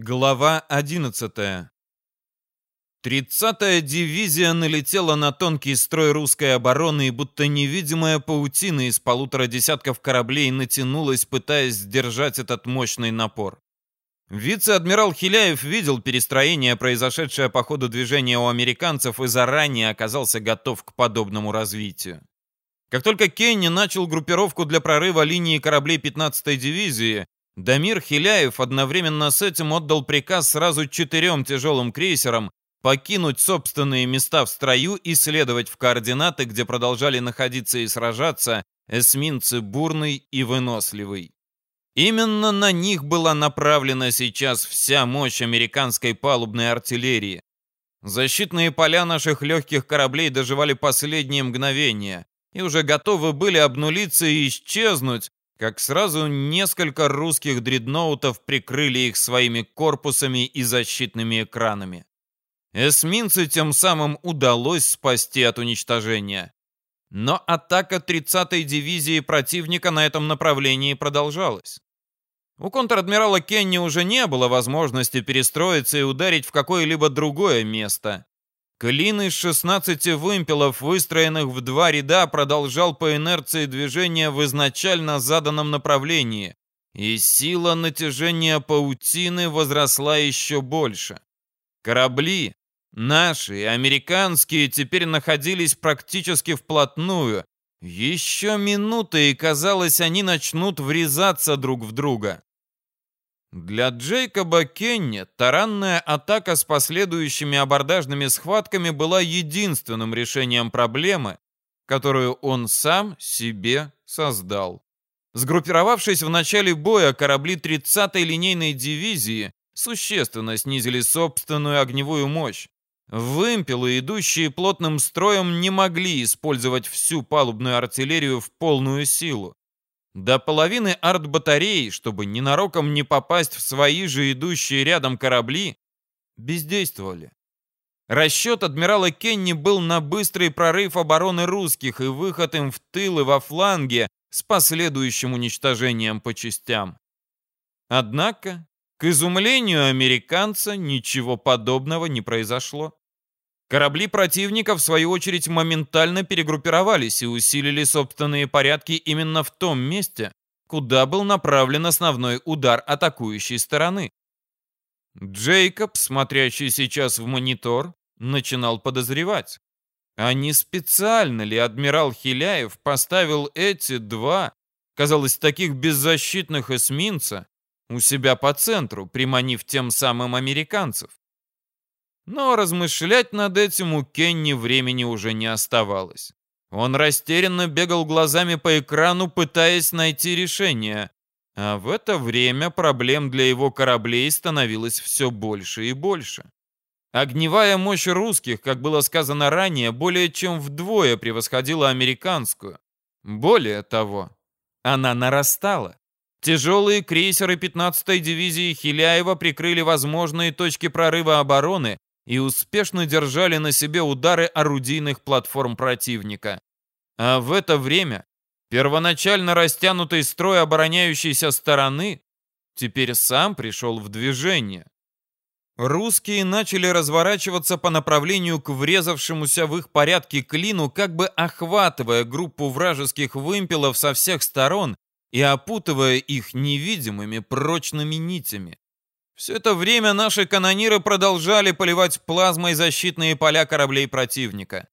Глава 11. 30-я дивизия налетела на тонкий строй русской обороны, и будто невидимая паутина из полутора десятков кораблей натянулась, пытаясь сдержать этот мощный напор. Вице-адмирал Хиляев видел перестроение, произошедшее по ходу движения у американцев, и заранее оказался готов к подобному развитию. Как только Кенни начал группировку для прорыва линии кораблей 15-й дивизии, Дамир Хиляев одновременно с этим отдал приказ сразу четырем тяжелым крейсерам покинуть собственные места в строю и следовать в координаты, где продолжали находиться и сражаться эсминцы «Бурный» и «Выносливый». Именно на них была направлена сейчас вся мощь американской палубной артиллерии. Защитные поля наших легких кораблей доживали последние мгновения и уже готовы были обнулиться и исчезнуть, как сразу несколько русских дредноутов прикрыли их своими корпусами и защитными экранами. Эсминцы тем самым удалось спасти от уничтожения. Но атака 30-й дивизии противника на этом направлении продолжалась. У контр-адмирала Кенни уже не было возможности перестроиться и ударить в какое-либо другое место. Клин из 16 вымпелов, выстроенных в два ряда, продолжал по инерции движения в изначально заданном направлении, и сила натяжения паутины возросла еще больше. Корабли, наши американские, теперь находились практически вплотную. Еще минуты, и казалось, они начнут врезаться друг в друга. Для Джейкоба Кенни таранная атака с последующими абордажными схватками была единственным решением проблемы, которую он сам себе создал. Сгруппировавшись в начале боя, корабли 30-й линейной дивизии существенно снизили собственную огневую мощь. Вымпелы, идущие плотным строем, не могли использовать всю палубную артиллерию в полную силу. До половины арт-батареи, чтобы ненароком не попасть в свои же идущие рядом корабли, бездействовали. Расчет адмирала Кенни был на быстрый прорыв обороны русских и выход им в тыл и во фланге с последующим уничтожением по частям. Однако, к изумлению американца, ничего подобного не произошло. Корабли противника, в свою очередь, моментально перегруппировались и усилили собственные порядки именно в том месте, куда был направлен основной удар атакующей стороны. Джейкоб, смотрящий сейчас в монитор, начинал подозревать. А не специально ли адмирал Хиляев поставил эти два, казалось, таких беззащитных эсминца у себя по центру, приманив тем самым американцев? Но размышлять над этим у Кенни времени уже не оставалось. Он растерянно бегал глазами по экрану, пытаясь найти решение. А в это время проблем для его кораблей становилось все больше и больше. Огневая мощь русских, как было сказано ранее, более чем вдвое превосходила американскую. Более того, она нарастала. Тяжелые крейсеры 15-й дивизии Хиляева прикрыли возможные точки прорыва обороны и успешно держали на себе удары орудийных платформ противника. А в это время первоначально растянутый строй обороняющейся стороны теперь сам пришел в движение. Русские начали разворачиваться по направлению к врезавшемуся в их порядке клину, как бы охватывая группу вражеских вымпелов со всех сторон и опутывая их невидимыми прочными нитями. Все это время наши канониры продолжали поливать плазмой защитные поля кораблей противника.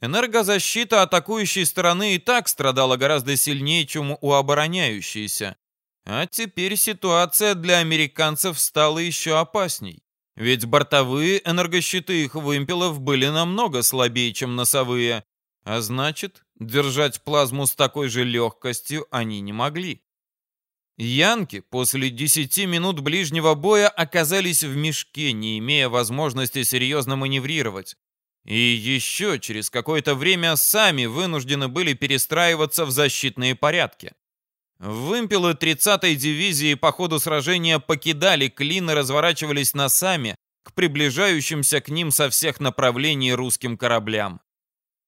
Энергозащита атакующей стороны и так страдала гораздо сильнее, чем у обороняющейся. А теперь ситуация для американцев стала еще опасней. Ведь бортовые энергощиты их вымпелов были намного слабее, чем носовые. А значит, держать плазму с такой же легкостью они не могли. Янки после 10 минут ближнего боя оказались в мешке, не имея возможности серьезно маневрировать. И еще через какое-то время сами вынуждены были перестраиваться в защитные порядки. Вымпелы 30-й дивизии по ходу сражения покидали клин и разворачивались носами к приближающимся к ним со всех направлений русским кораблям.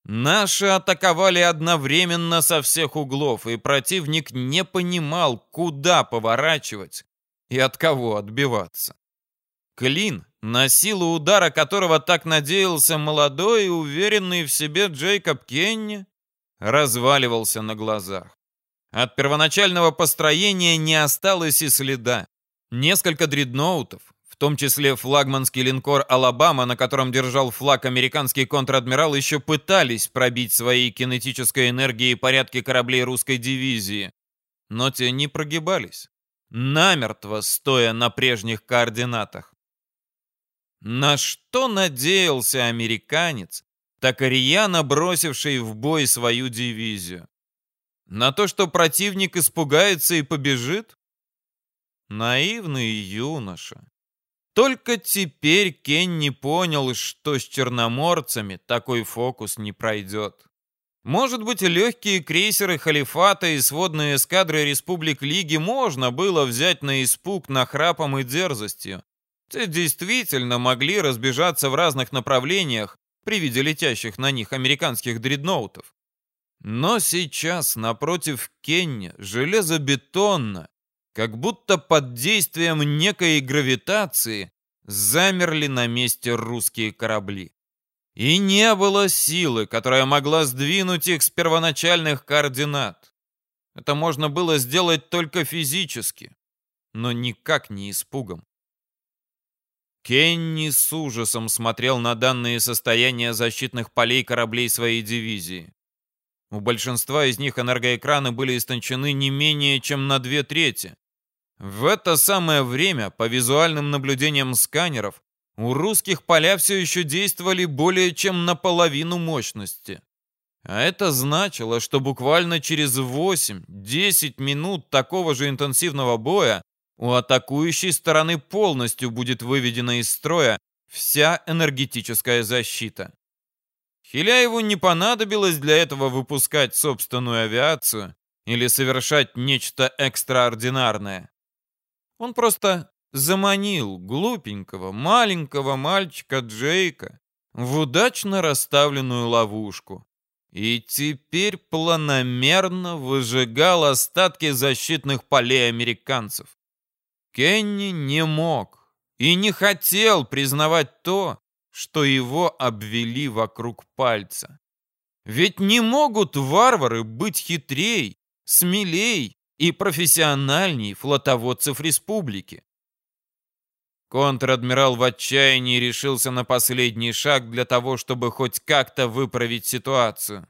Наши атаковали одновременно со всех углов, и противник не понимал, куда поворачивать и от кого отбиваться. Клин, на силу удара которого так надеялся молодой и уверенный в себе Джейкоб Кенни, разваливался на глазах. От первоначального построения не осталось и следа. Несколько дредноутов, том числе флагманский линкор «Алабама», на котором держал флаг американский контр-адмирал, еще пытались пробить своей кинетической энергией порядки кораблей русской дивизии. Но те не прогибались, намертво стоя на прежних координатах. На что надеялся американец, так рьяно бросивший в бой свою дивизию? На то, что противник испугается и побежит? Наивный юноша. Только теперь Кенни понял, что с черноморцами такой фокус не пройдет. Может быть, легкие крейсеры Халифата и сводные эскадры Республик Лиги можно было взять на испуг нахрапом и дерзостью. Те действительно могли разбежаться в разных направлениях при виде летящих на них американских дредноутов. Но сейчас напротив Кенни железобетонно, как будто под действием некой гравитации, замерли на месте русские корабли. И не было силы, которая могла сдвинуть их с первоначальных координат. Это можно было сделать только физически, но никак не испугом. Кенни с ужасом смотрел на данные состояния защитных полей кораблей своей дивизии. У большинства из них энергоэкраны были истончены не менее чем на две трети. В это самое время, по визуальным наблюдениям сканеров, у русских поля все еще действовали более чем наполовину мощности. А это значило, что буквально через 8-10 минут такого же интенсивного боя у атакующей стороны полностью будет выведена из строя вся энергетическая защита. Хиляеву не понадобилось для этого выпускать собственную авиацию или совершать нечто экстраординарное. Он просто заманил глупенького, маленького мальчика Джейка в удачно расставленную ловушку и теперь планомерно выжигал остатки защитных полей американцев. Кенни не мог и не хотел признавать то, что его обвели вокруг пальца. Ведь не могут варвары быть хитрей, смелей и профессиональней флотоводцев республики. Контр-адмирал в отчаянии решился на последний шаг для того, чтобы хоть как-то выправить ситуацию.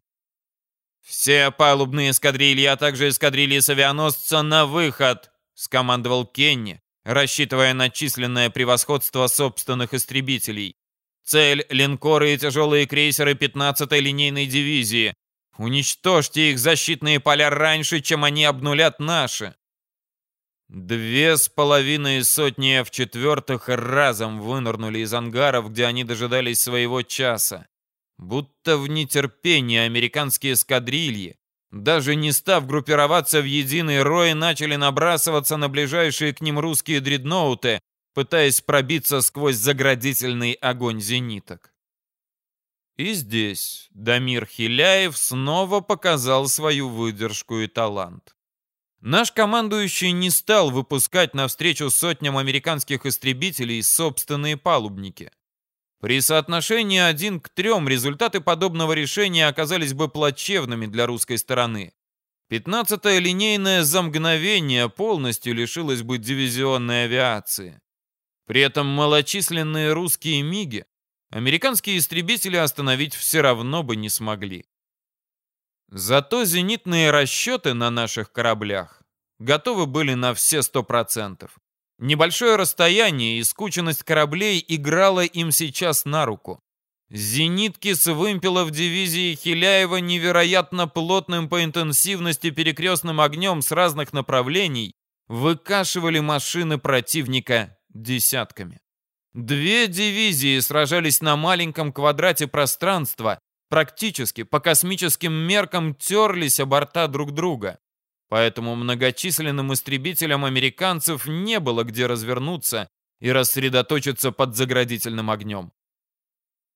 «Все палубные эскадрильи, а также эскадрильи с авианосца на выход!» — скомандовал Кенни, рассчитывая на численное превосходство собственных истребителей. Цель — линкоры и тяжелые крейсеры 15-й линейной дивизии. Уничтожьте их защитные поля раньше, чем они обнулят наши. Две с половиной сотни F-четвертых разом вынырнули из ангаров, где они дожидались своего часа. Будто в нетерпении американские эскадрильи, даже не став группироваться в единый рой, начали набрасываться на ближайшие к ним русские дредноуты, пытаясь пробиться сквозь заградительный огонь зениток. И здесь Дамир Хиляев снова показал свою выдержку и талант. Наш командующий не стал выпускать навстречу сотням американских истребителей собственные палубники. При соотношении один к трем результаты подобного решения оказались бы плачевными для русской стороны. 15-я линейная за мгновение полностью лишилась бы дивизионной авиации. При этом малочисленные русские МиГи американские истребители остановить все равно бы не смогли. Зато зенитные расчеты на наших кораблях готовы были на все 100%. Небольшое расстояние и скученность кораблей играла им сейчас на руку. Зенитки с вымпелов дивизии Хиляева невероятно плотным по интенсивности перекрестным огнем с разных направлений выкашивали машины противника десятками. Две дивизии сражались на маленьком квадрате пространства, практически по космическим меркам терлись о борта друг друга. Поэтому многочисленным истребителям американцев не было где развернуться и рассредоточиться под заградительным огнем.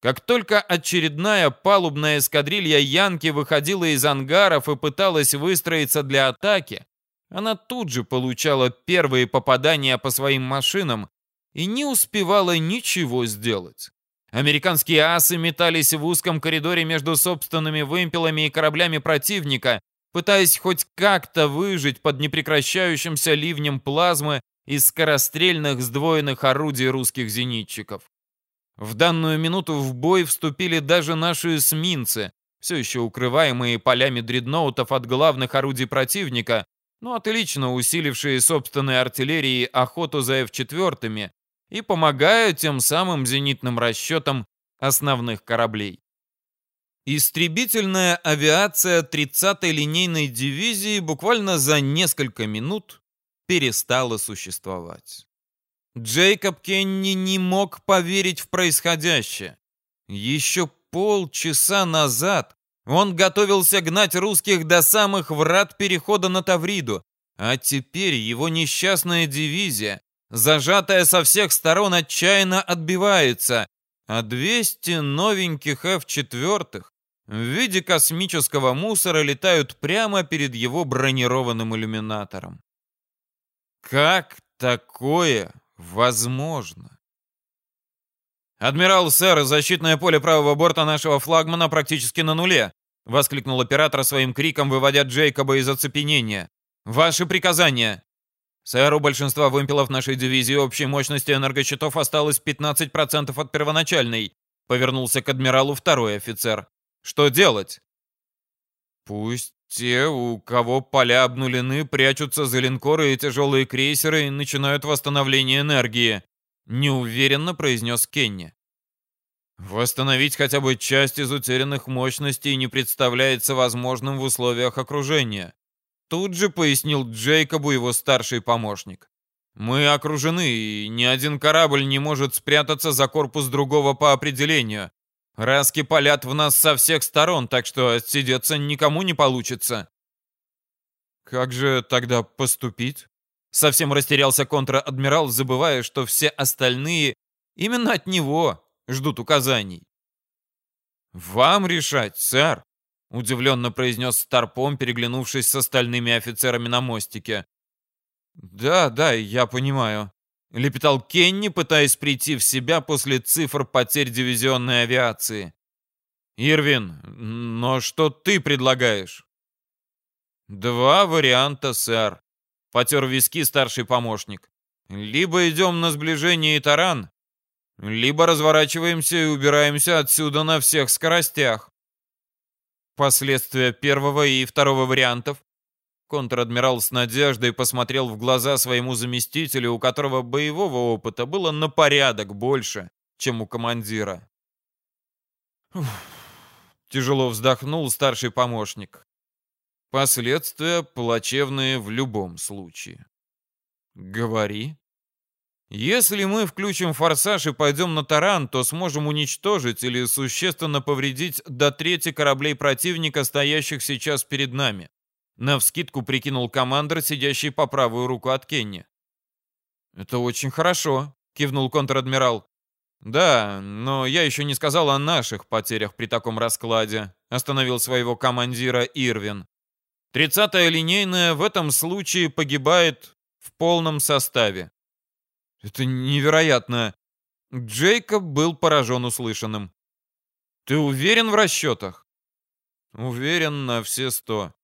Как только очередная палубная эскадрилья Янки выходила из ангаров и пыталась выстроиться для атаки, она тут же получала первые попадания по своим машинам и не успевала ничего сделать. Американские асы метались в узком коридоре между собственными вымпелами и кораблями противника, пытаясь хоть как-то выжить под непрекращающимся ливнем плазмы из скорострельных сдвоенных орудий русских зенитчиков. В данную минуту в бой вступили даже наши эсминцы, все еще укрываемые полями дредноутов от главных орудий противника, но отлично усилившие собственной артиллерией охоту за F-4 и помогая тем самым зенитным расчетам основных кораблей. Истребительная авиация 30-й линейной дивизии буквально за несколько минут перестала существовать. Джейкоб Кенни не мог поверить в происходящее. Еще полчаса назад он готовился гнать русских до самых врат перехода на Тавриду, а теперь его несчастная дивизия, зажатая со всех сторон, отчаянно отбивается, а 200 новеньких F-4 в виде космического мусора летают прямо перед его бронированным иллюминатором. Как такое возможно. «Адмирал, сэр, защитное поле правого борта нашего флагмана практически на нуле», воскликнул оператор своим криком, выводя Джейкоба из оцепенения. «Ваши приказания!» «Сэр, у большинства вымпелов нашей дивизии общей мощности энергощитов осталось 15% от первоначальной», повернулся к адмиралу второй офицер. «Что делать?» «Пусть те, у кого поля обнулены, прячутся за линкоры и тяжелые крейсеры и начинают восстановление энергии», — неуверенно произнес Кенни. «Восстановить хотя бы часть из утерянных мощностей не представляется возможным в условиях окружения», тут же пояснил Джейкобу его старший помощник. «Мы окружены, и ни один корабль не может спрятаться за корпус другого по определению. Раски палят в нас со всех сторон, так что отсидеться никому не получится. Как же тогда поступить? Совсем растерялся контр-адмирал, забывая, что все остальные именно от него ждут указаний. «Вам решать, сэр», — удивленно произнес Старпом, переглянувшись с остальными офицерами на мостике. «Да, да, я понимаю», лепетал Кенни, пытаясь прийти в себя после цифр потерь дивизионной авиации. «Ирвин, но что ты предлагаешь?» «Два варианта, сэр», — потер виски старший помощник. «Либо идем на сближение и таран, либо разворачиваемся и убираемся отсюда на всех скоростях». Последствия первого и второго вариантов Контр-адмирал с надеждой посмотрел в глаза своему заместителю, у которого боевого опыта было на порядок больше, чем у командира. Уф, тяжело вздохнул старший помощник. Последствия плачевные в любом случае. Говори. Если мы включим форсаж и пойдем на таран, то сможем уничтожить или существенно повредить до трети кораблей противника, стоящих сейчас перед нами. Навскидку прикинул командир, сидящий по правую руку от Кенни. «Это очень хорошо», — кивнул контр-адмирал. «Да, но я еще не сказал о наших потерях при таком раскладе», — остановил своего командира Ирвин. «Тридцатая линейная в этом случае погибает в полном составе». «Это невероятно!» Джейкоб был поражен услышанным. «Ты уверен в расчетах?» «Уверен на все сто.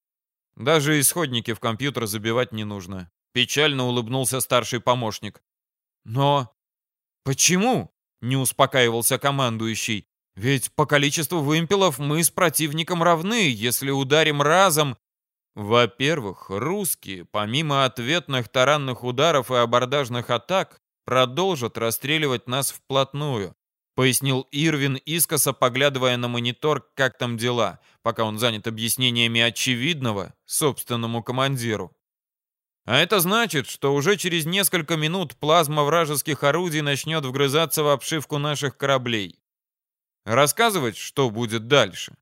Даже исходники в компьютер забивать не нужно. Печально улыбнулся старший помощник. Но почему? Не успокаивался командующий. Ведь по количеству вымпелов мы с противником равны, если ударим разом. Во-первых, русские, помимо ответных таранных ударов и абордажных атак, продолжат расстреливать нас вплотную. — пояснил Ирвин, искоса поглядывая на монитор, как там дела, пока он занят объяснениями очевидного собственному командиру. А это значит, что уже через несколько минут плазма вражеских орудий начнет вгрызаться в обшивку наших кораблей. Рассказывать, что будет дальше.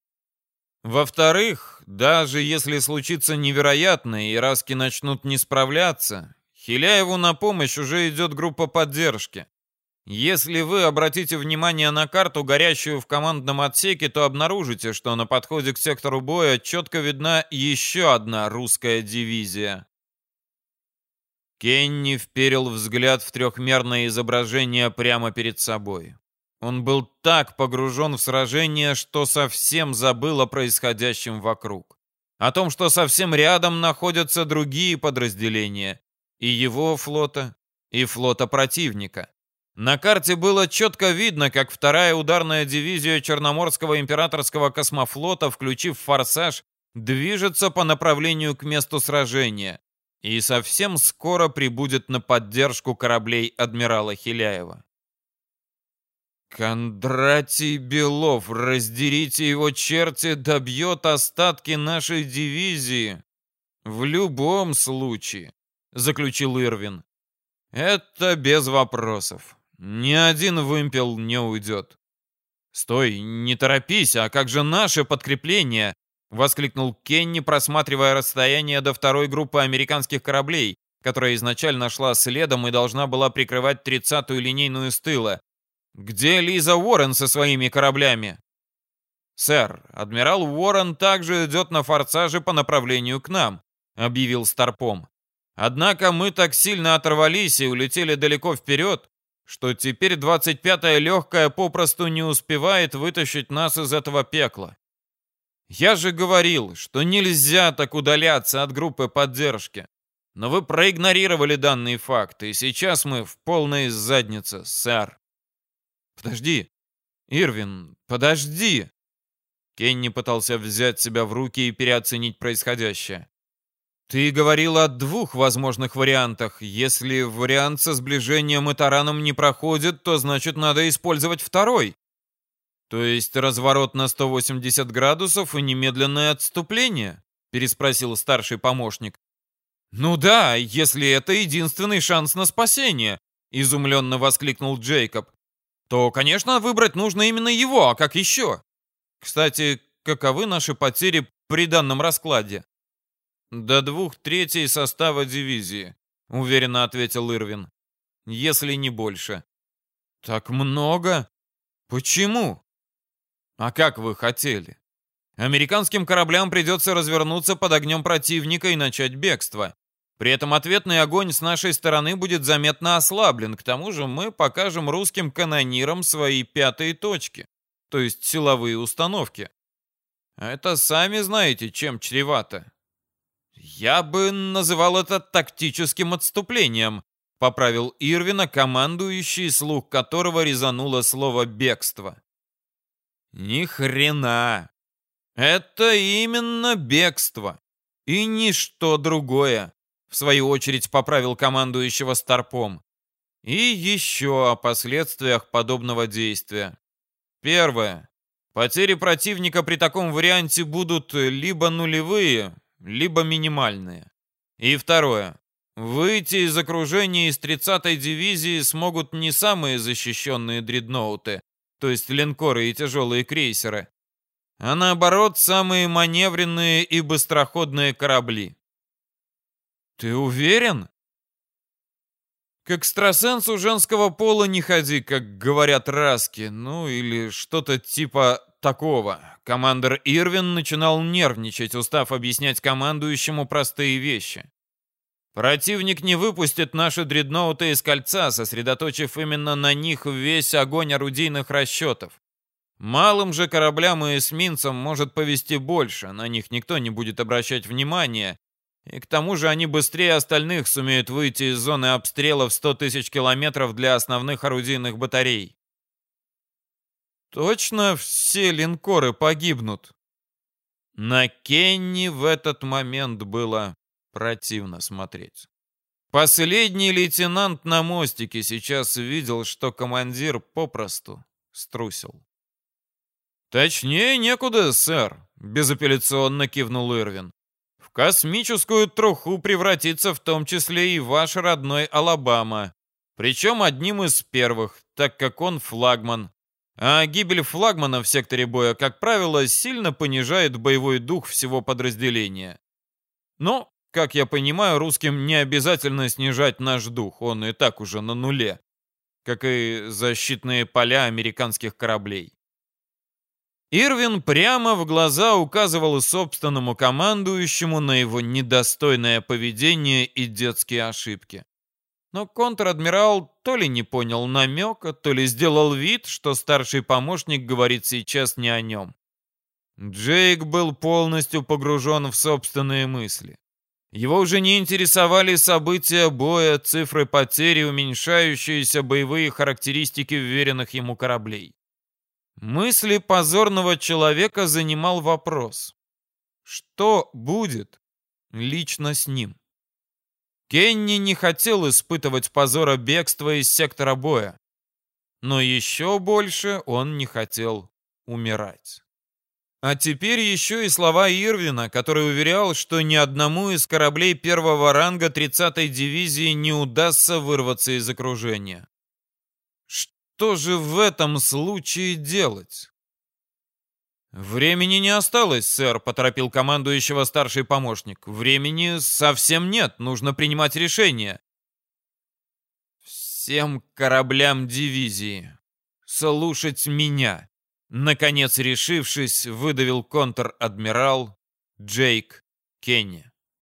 Во-вторых, даже если случится невероятное и раски начнут не справляться, Хиляеву на помощь уже идет группа поддержки. Если вы обратите внимание на карту, горящую в командном отсеке, то обнаружите, что на подходе к сектору боя четко видна еще одна русская дивизия. Кенни вперил взгляд в трехмерное изображение прямо перед собой. Он был так погружен в сражение, что совсем забыл о происходящем вокруг. О том, что совсем рядом находятся другие подразделения. И его флота, и флота противника. На карте было четко видно, как вторая ударная дивизия Черноморского императорского космофлота, включив «Форсаж», движется по направлению к месту сражения и совсем скоро прибудет на поддержку кораблей адмирала Хиляева. Кондратий Белов, раздерите его черти, добьет остатки нашей дивизии. В любом случае, заключил Ирвин. Это без вопросов. Ни один вымпел не уйдет. Стой, не торопись, а как же наше подкрепление? Воскликнул Кенни, просматривая расстояние до второй группы американских кораблей, которая изначально шла следом и должна была прикрывать 30-ю линейную с тыла. «Где Лиза Уоррен со своими кораблями?» «Сэр, адмирал Уоррен также идет на форсаже по направлению к нам», — объявил Старпом. «Однако мы так сильно оторвались и улетели далеко вперед, что теперь 25-я легкая попросту не успевает вытащить нас из этого пекла. Я же говорил, что нельзя так удаляться от группы поддержки. Но вы проигнорировали данные факты, и сейчас мы в полной заднице, сэр. Подожди, Ирвин, подожди. Кенни пытался взять себя в руки и переоценить происходящее. Ты говорил о двух возможных вариантах. Если вариант со сближением и тараном не проходит, то значит надо использовать второй. «То есть разворот на 180 градусов и немедленное отступление?» — переспросил старший помощник. «Ну да, если это единственный шанс на спасение», — изумленно воскликнул Джейкоб. «То, конечно, выбрать нужно именно его, а как еще? Кстати, каковы наши потери при данном раскладе?» «До двух третей состава дивизии», — уверенно ответил Ирвин. «Если не больше». «Так много? Почему?» А как вы хотели? Американским кораблям придется развернуться под огнем противника и начать бегство. При этом ответный огонь с нашей стороны будет заметно ослаблен. К тому же мы покажем русским канонирам свои пятые точки, то есть силовые установки. А это сами знаете, чем чревато. Я бы называл это тактическим отступлением, поправил Ирвина, командующий, слух которого резануло слово «бегство». Ни хрена. Это именно бегство. И ничто другое. В свою очередь поправил командующего Старпом. И еще о последствиях подобного действия. Первое. Потери противника при таком варианте будут либо нулевые, либо минимальные. И второе. Выйти из окружения из 30-й дивизии смогут не самые защищенные дредноуты, то есть линкоры и тяжелые крейсеры, а наоборот самые маневренные и быстроходные корабли. Ты уверен? К экстрасенсу женского пола не ходи, как говорят раски, ну или что-то типа такого. Командор Ирвин начинал нервничать, устав объяснять командующему простые вещи. Противник не выпустит наши дредноуты из кольца, сосредоточив именно на них весь огонь орудийных расчетов. Малым же кораблям и эсминцам может повести больше, на них никто не будет обращать внимания, и к тому же они быстрее остальных сумеют выйти из зоны обстрела в 100 тысяч километров для основных орудийных батарей. Точно все линкоры погибнут. На Кенни в этот момент было Противно смотреть. Последний лейтенант на мостике сейчас видел, что командир попросту струсил. «Точнее некуда, сэр», — безапелляционно кивнул Ирвин. «В космическую труху превратится в том числе и ваш родной Алабама. Причем одним из первых, так как он флагман. А гибель флагмана в секторе боя, как правило, сильно понижает боевой дух всего подразделения. Но как я понимаю, русским не обязательно снижать наш дух, он и так уже на нуле, как и защитные поля американских кораблей. Ирвин прямо в глаза указывал собственному командующему на его недостойное поведение и детские ошибки. Но контр-адмирал то ли не понял намека, то ли сделал вид, что старший помощник говорит сейчас не о нем. Джейк был полностью погружен в собственные мысли. Его уже не интересовали события боя, цифры потери, уменьшающиеся боевые характеристики вверенных ему кораблей. Мысли позорного человека занимал вопрос. Что будет лично с ним? Кенни не хотел испытывать позора бегства из сектора боя. Но еще больше он не хотел умирать. А теперь еще и слова Ирвина, который уверял, что ни одному из кораблей первого ранга 30-й дивизии не удастся вырваться из окружения. Что же в этом случае делать? «Времени не осталось, сэр», — поторопил командующего старший помощник. «Времени совсем нет, нужно принимать решение». «Всем кораблям дивизии слушать меня», Наконец решившись, выдавил контр-адмирал Джейк Кенни.